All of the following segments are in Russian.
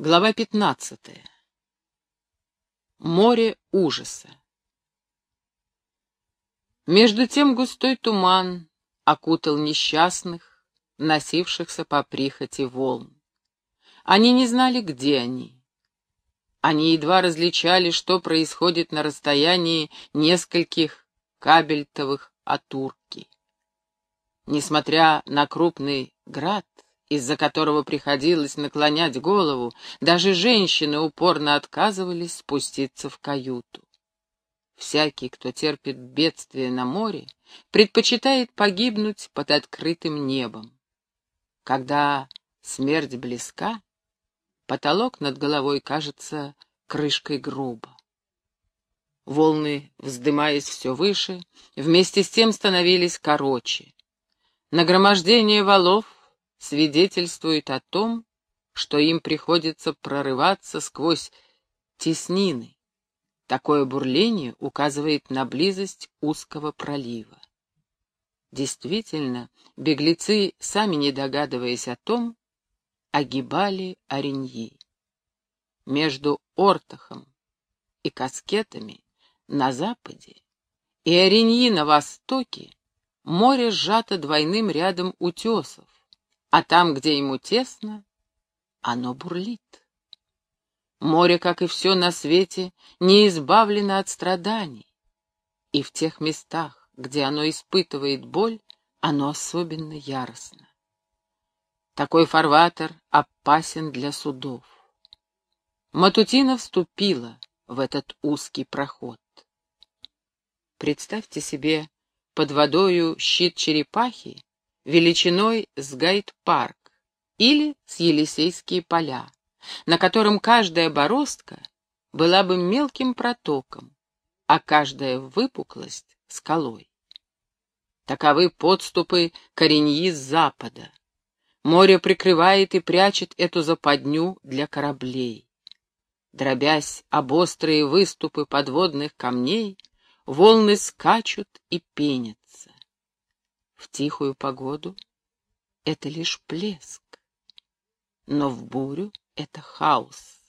Глава пятнадцатая. Море ужаса. Между тем густой туман окутал несчастных, носившихся по прихоти волн. Они не знали, где они. Они едва различали, что происходит на расстоянии нескольких кабельтовых от Урки. Несмотря на крупный град, из-за которого приходилось наклонять голову, даже женщины упорно отказывались спуститься в каюту. Всякий, кто терпит бедствие на море, предпочитает погибнуть под открытым небом. Когда смерть близка, потолок над головой кажется крышкой гроба. Волны, вздымаясь все выше, вместе с тем становились короче. Нагромождение валов свидетельствует о том, что им приходится прорываться сквозь теснины. Такое бурление указывает на близость узкого пролива. Действительно, беглецы, сами не догадываясь о том, огибали Ореньи. Между Ортахом и Каскетами на западе и Ореньи на востоке море сжато двойным рядом утесов, а там, где ему тесно, оно бурлит. Море, как и все на свете, не избавлено от страданий, и в тех местах, где оно испытывает боль, оно особенно яростно. Такой фарватер опасен для судов. Матутина вступила в этот узкий проход. Представьте себе под водою щит черепахи, величиной с гайд-парк или с Елисейские поля, на котором каждая бороздка была бы мелким протоком, а каждая выпуклость — скалой. Таковы подступы кореньи с запада. Море прикрывает и прячет эту западню для кораблей. Дробясь об острые выступы подводных камней, волны скачут и пенят. В тихую погоду это лишь плеск, но в бурю это хаос.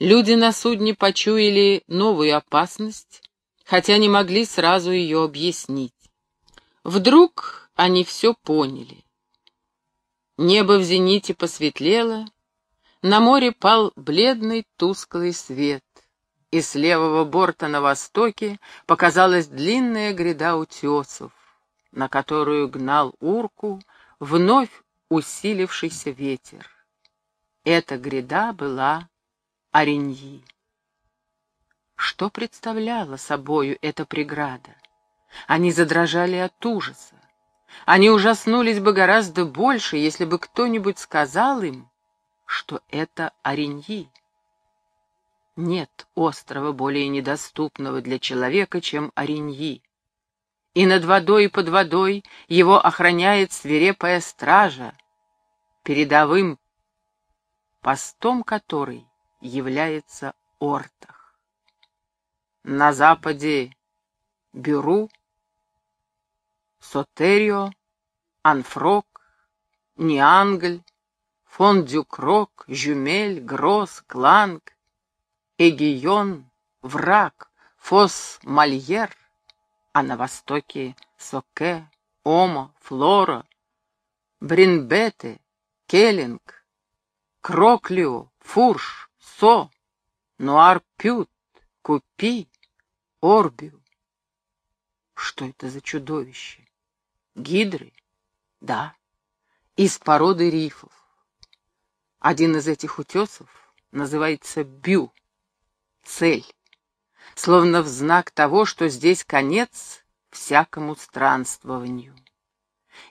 Люди на судне почуяли новую опасность, хотя не могли сразу ее объяснить. Вдруг они все поняли. Небо в зените посветлело, на море пал бледный тусклый свет, и с левого борта на востоке показалась длинная гряда утесов на которую гнал урку вновь усилившийся ветер. Эта гряда была Ореньи. Что представляла собою эта преграда? Они задрожали от ужаса. Они ужаснулись бы гораздо больше, если бы кто-нибудь сказал им, что это Ореньи. Нет острова более недоступного для человека, чем Ореньи и над водой и под водой его охраняет свирепая стража, передовым постом которой является Ортах. На западе Бюру, Сотерио, Анфрок, Ниангль, фон Дюкрок, Жюмель, Гросс, Кланг, Эгион, Враг, Фос Мальер, а на востоке Соке, Омо, Флора, Бринбете, Келлинг, Кроклио, Фурш, Со, Нуар-Пют, Купи, Орбиу. Что это за чудовище? Гидры? Да, из породы рифов. Один из этих утесов называется Бю, цель словно в знак того, что здесь конец всякому странствованию.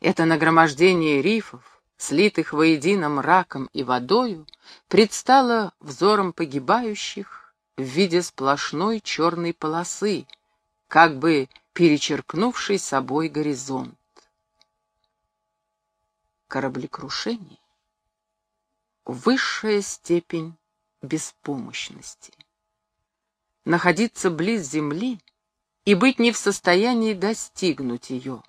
Это нагромождение рифов, слитых воедино мраком и водою, предстало взором погибающих в виде сплошной черной полосы, как бы перечеркнувшей собой горизонт. Кораблекрушение — высшая степень беспомощности находиться близ земли и быть не в состоянии достигнуть ее.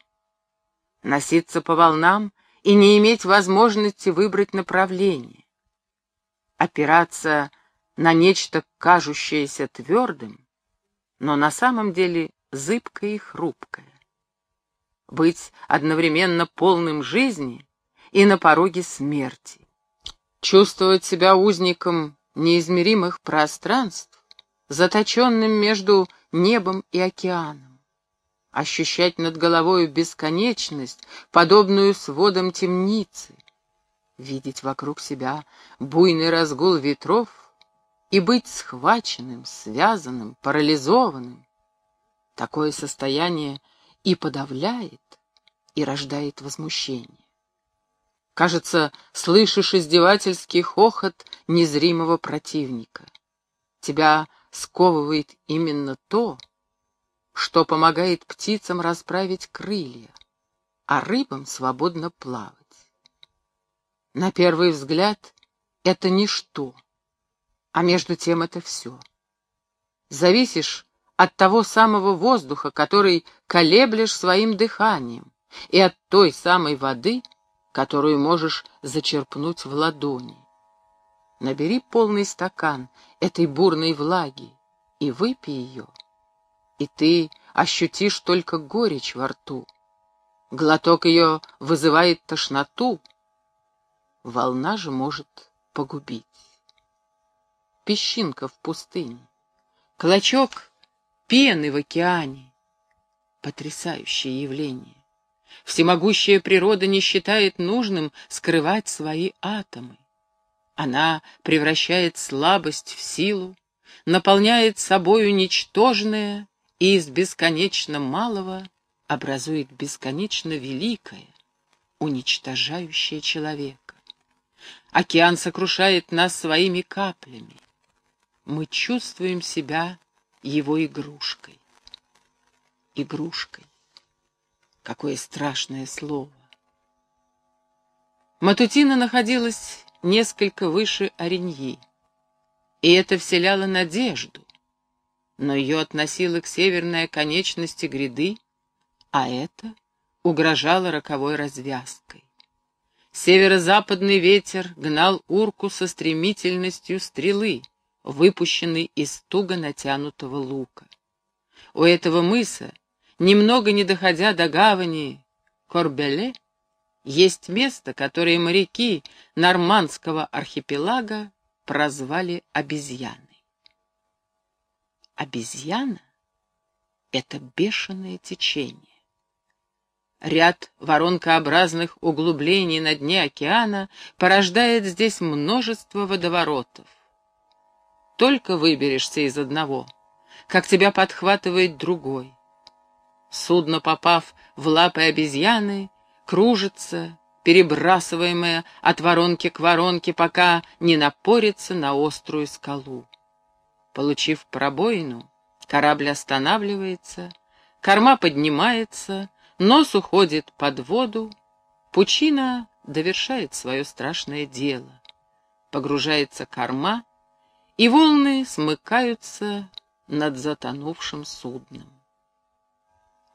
Носиться по волнам и не иметь возможности выбрать направление. опираться на нечто кажущееся твердым, но на самом деле зыбкое и хрупкое. Быть одновременно полным жизни и на пороге смерти. Чувствовать себя узником неизмеримых пространств, заточенным между небом и океаном. Ощущать над головой бесконечность, подобную сводам темницы. Видеть вокруг себя буйный разгул ветров и быть схваченным, связанным, парализованным. Такое состояние и подавляет, и рождает возмущение. Кажется, слышишь издевательский хохот незримого противника. Тебя сковывает именно то, что помогает птицам расправить крылья, а рыбам свободно плавать. На первый взгляд это ничто, а между тем это все. Зависишь от того самого воздуха, который колеблешь своим дыханием, и от той самой воды, которую можешь зачерпнуть в ладони. Набери полный стакан этой бурной влаги и выпей ее, и ты ощутишь только горечь во рту. Глоток ее вызывает тошноту, волна же может погубить. Песчинка в пустыне, клочок пены в океане. Потрясающее явление. Всемогущая природа не считает нужным скрывать свои атомы. Она превращает слабость в силу, наполняет собою ничтожное и из бесконечно малого образует бесконечно великое, уничтожающее человека. Океан сокрушает нас своими каплями. Мы чувствуем себя его игрушкой. Игрушкой. Какое страшное слово. Матутина находилась несколько выше Ореньи, и это вселяло надежду, но ее относило к северной оконечности гряды, а это угрожало роковой развязкой. Северо-западный ветер гнал урку со стремительностью стрелы, выпущенной из туго натянутого лука. У этого мыса немного не доходя до гавани Корбеле, есть место, которое моряки нормандского архипелага прозвали обезьяной. Обезьяна — это бешеное течение. Ряд воронкообразных углублений на дне океана порождает здесь множество водоворотов. Только выберешься из одного, как тебя подхватывает другой. Судно, попав в лапы обезьяны, кружится, перебрасываемое от воронки к воронке, пока не напорится на острую скалу. Получив пробоину, корабль останавливается, корма поднимается, нос уходит под воду, пучина довершает свое страшное дело. Погружается корма, и волны смыкаются над затонувшим судном.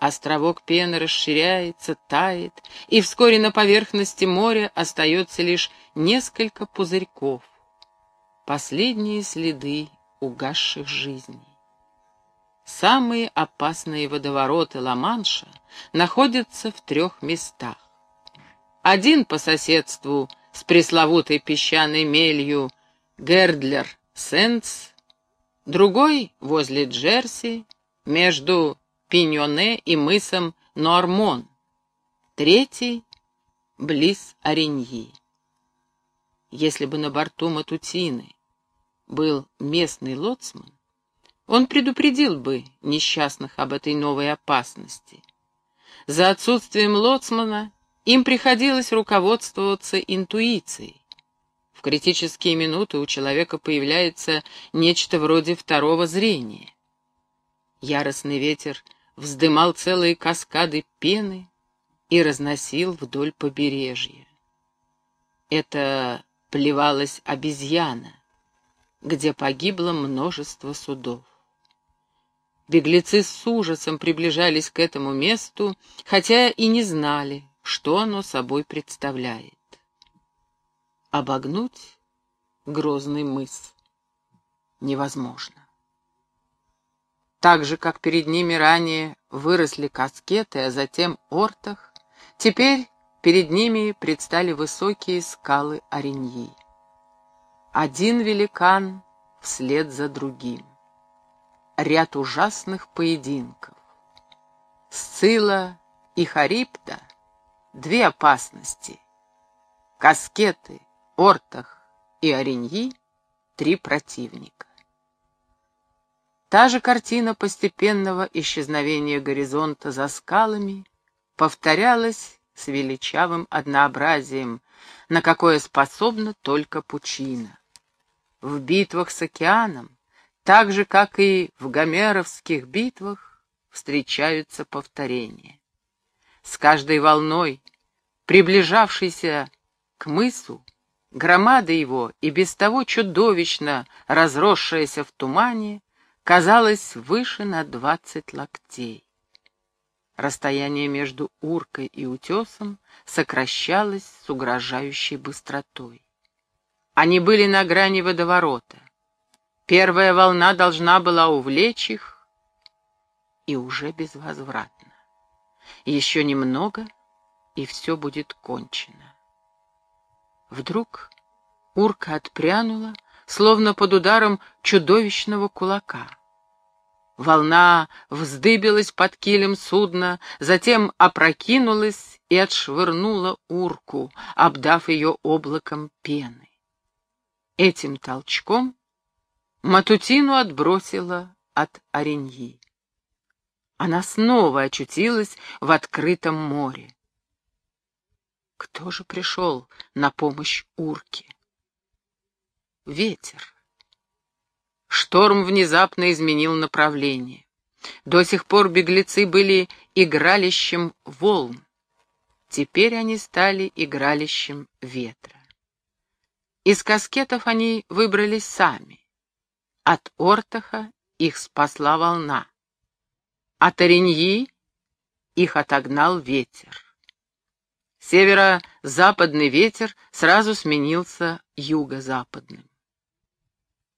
Островок пены расширяется, тает, и вскоре на поверхности моря остается лишь несколько пузырьков. Последние следы угасших жизней. Самые опасные водовороты Ла-Манша находятся в трех местах. Один по соседству с пресловутой песчаной мелью Гердлер-Сенс, другой возле Джерси, между Пиньоне и мысом Нуармон, третий — близ Ореньи. Если бы на борту Матутины был местный лоцман, он предупредил бы несчастных об этой новой опасности. За отсутствием лоцмана им приходилось руководствоваться интуицией. В критические минуты у человека появляется нечто вроде второго зрения. Яростный ветер вздымал целые каскады пены и разносил вдоль побережья. Это плевалась обезьяна, где погибло множество судов. Беглецы с ужасом приближались к этому месту, хотя и не знали, что оно собой представляет. Обогнуть грозный мыс. Невозможно. Так же, как перед ними ранее выросли каскеты, а затем ортах, теперь перед ними предстали высокие скалы Ореньи. Один великан вслед за другим. Ряд ужасных поединков. Сцила и Харипта — две опасности. Каскеты, Ортах и Ореньи — три противника. Та же картина постепенного исчезновения горизонта за скалами повторялась с величавым однообразием, на какое способна только пучина. В битвах с океаном, так же, как и в гомеровских битвах, встречаются повторения. С каждой волной, приближавшейся к мысу, громада его и без того чудовищно разросшаяся в тумане, казалось выше на двадцать локтей. Расстояние между уркой и утесом сокращалось с угрожающей быстротой. Они были на грани водоворота. Первая волна должна была увлечь их, и уже безвозвратно. Еще немного, и все будет кончено. Вдруг урка отпрянула, словно под ударом чудовищного кулака. Волна вздыбилась под килем судна, затем опрокинулась и отшвырнула урку, обдав ее облаком пены. Этим толчком Матутину отбросила от Ореньи. Она снова очутилась в открытом море. Кто же пришел на помощь урке? Ветер. Шторм внезапно изменил направление. До сих пор беглецы были игралищем волн. Теперь они стали игралищем ветра. Из каскетов они выбрались сами. От Ортаха их спасла волна. От Ореньи их отогнал ветер. Северо-западный ветер сразу сменился юго-западным.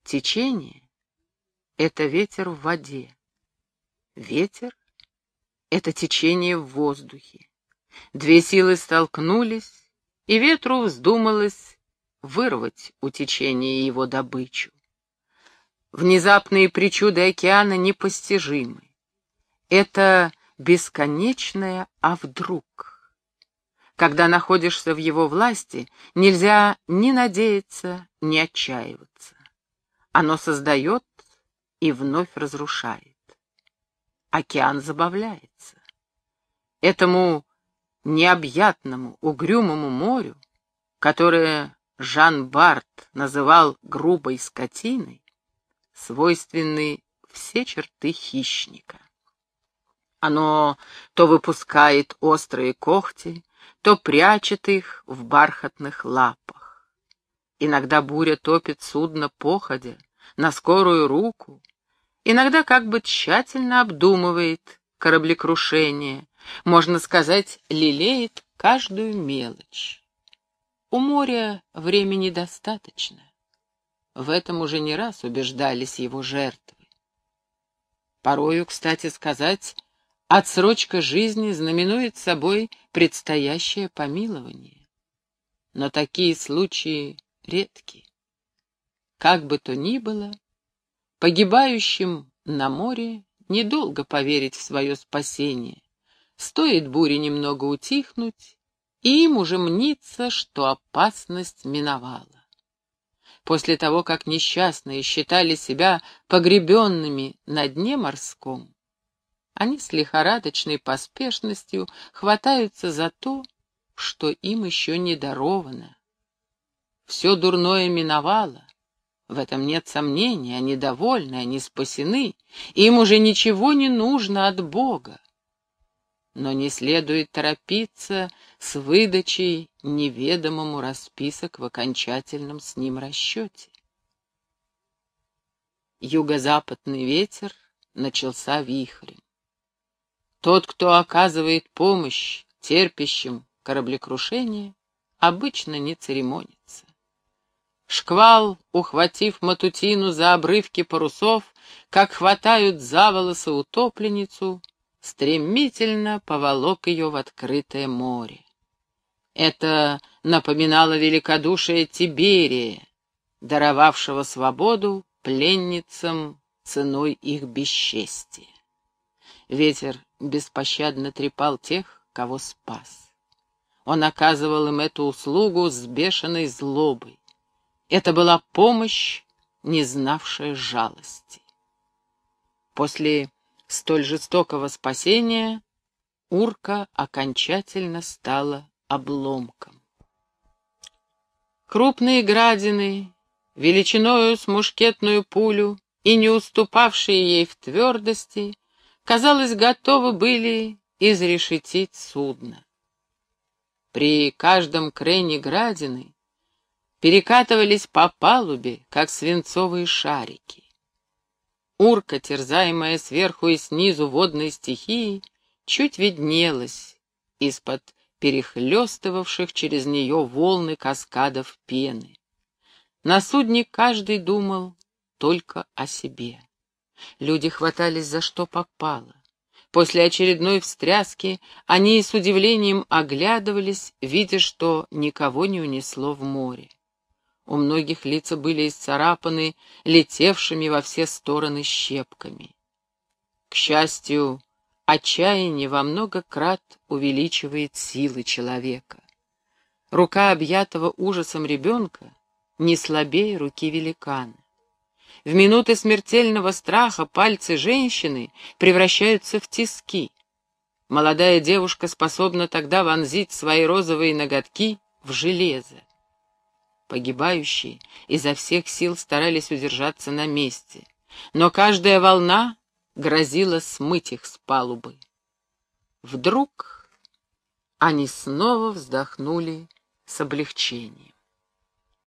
Течение — это ветер в воде. Ветер — это течение в воздухе. Две силы столкнулись, и ветру вздумалось вырвать у течения его добычу. Внезапные причуды океана непостижимы. Это бесконечное «а вдруг?». Когда находишься в его власти, нельзя ни надеяться, ни отчаиваться. Оно создает и вновь разрушает. Океан забавляется. Этому необъятному, угрюмому морю, которое Жан Барт называл грубой скотиной, свойственны все черты хищника. Оно то выпускает острые когти, то прячет их в бархатных лапах. Иногда буря топит судно походя, на скорую руку, иногда как бы тщательно обдумывает кораблекрушение, можно сказать, лелеет каждую мелочь. У моря времени достаточно. В этом уже не раз убеждались его жертвы. Порою, кстати сказать, отсрочка жизни знаменует собой предстоящее помилование. Но такие случаи редки. Как бы то ни было, погибающим на море недолго поверить в свое спасение. Стоит буре немного утихнуть, и им уже мнится, что опасность миновала. После того, как несчастные считали себя погребенными на дне морском, они с лихорадочной поспешностью хватаются за то, что им еще не даровано. Все дурное миновало, в этом нет сомнений, они довольны, они спасены, им уже ничего не нужно от Бога. Но не следует торопиться с выдачей неведомому расписок в окончательном с ним расчете. Юго-западный ветер начался вихрем. Тот, кто оказывает помощь терпящим кораблекрушение, обычно не церемонится. Шквал, ухватив матутину за обрывки парусов, как хватают за волосы утопленницу, стремительно поволок ее в открытое море. Это напоминало великодушие Тиберия, даровавшего свободу пленницам ценой их бесчестия. Ветер беспощадно трепал тех, кого спас. Он оказывал им эту услугу с бешеной злобой. Это была помощь, не знавшая жалости. После столь жестокого спасения урка окончательно стала обломком. Крупные градины, величиною с мушкетную пулю и не уступавшие ей в твердости, казалось, готовы были изрешетить судно. При каждом крене градины перекатывались по палубе, как свинцовые шарики. Урка, терзаемая сверху и снизу водной стихией, чуть виднелась из-под перехлестывавших через нее волны каскадов пены. На судне каждый думал только о себе. Люди хватались за что попало. После очередной встряски они с удивлением оглядывались, видя, что никого не унесло в море. У многих лица были исцарапаны летевшими во все стороны щепками. К счастью, отчаяние во много крат увеличивает силы человека. Рука объятого ужасом ребенка не слабее руки великана. В минуты смертельного страха пальцы женщины превращаются в тиски. Молодая девушка способна тогда вонзить свои розовые ноготки в железо. Погибающие изо всех сил старались удержаться на месте, но каждая волна грозила смыть их с палубы. Вдруг они снова вздохнули с облегчением.